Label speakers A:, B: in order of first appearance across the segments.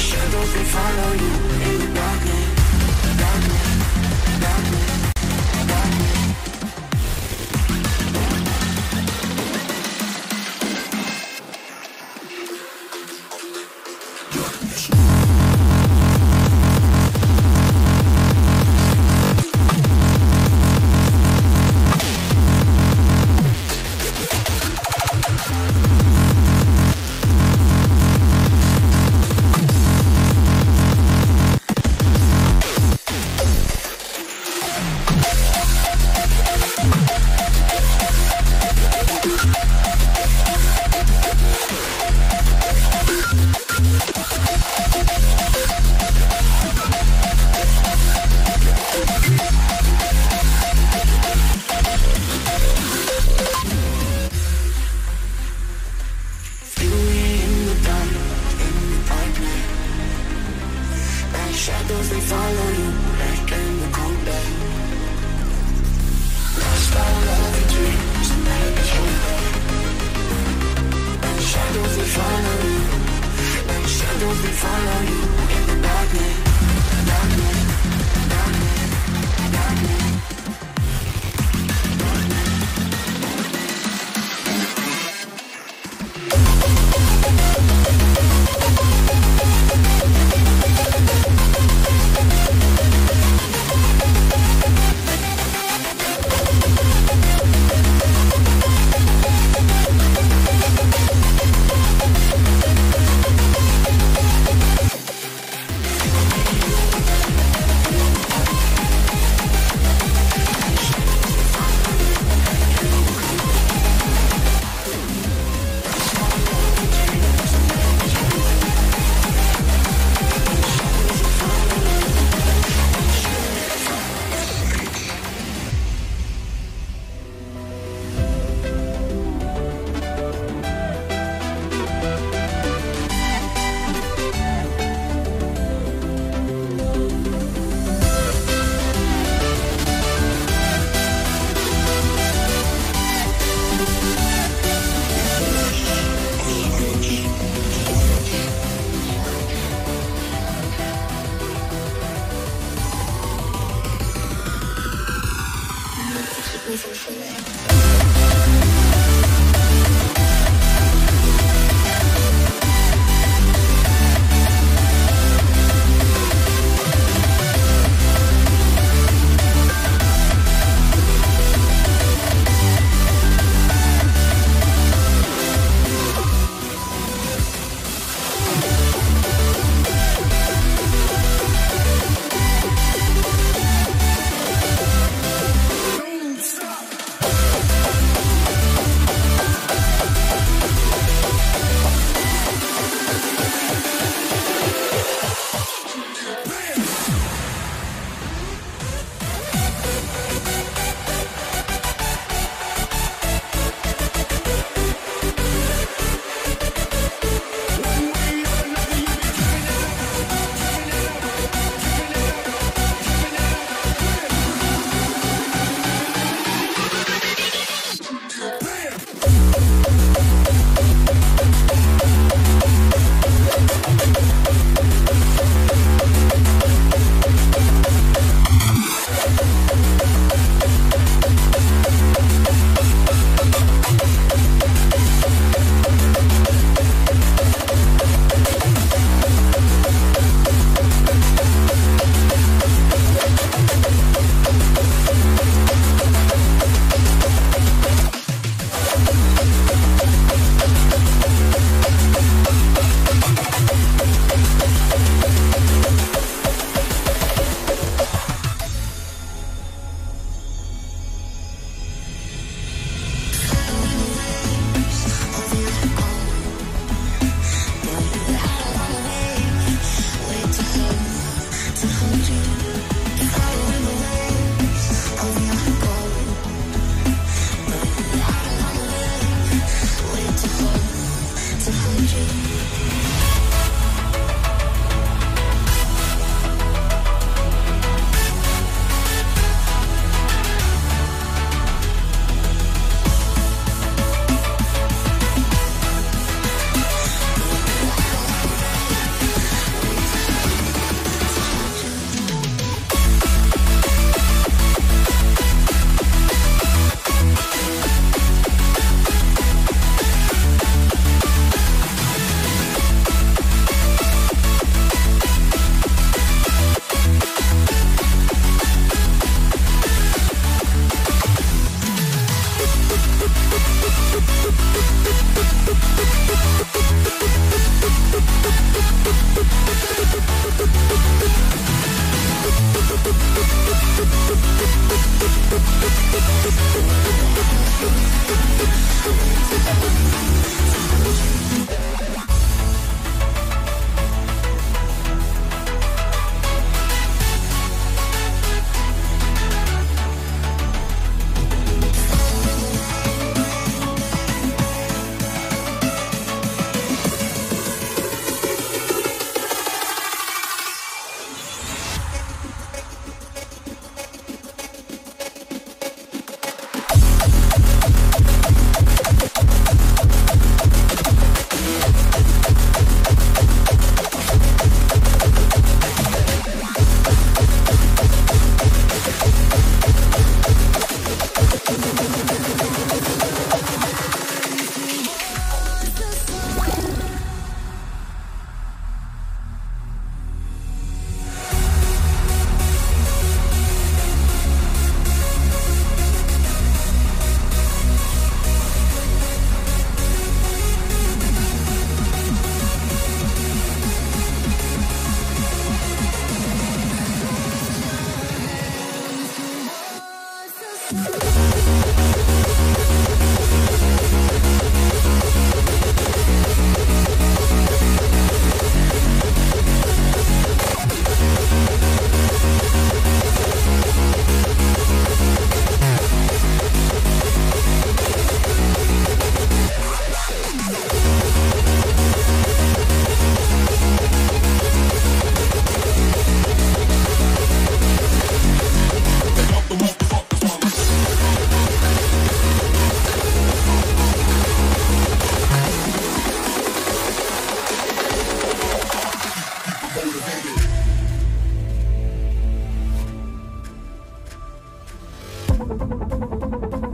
A: shadows, they follow you in the darkness, darkness, darkness. It's the voice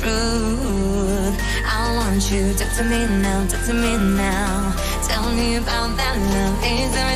A: truth. I want you, talk to me now, talk to me now. Tell me about that love. Is everything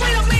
A: Wait a minute.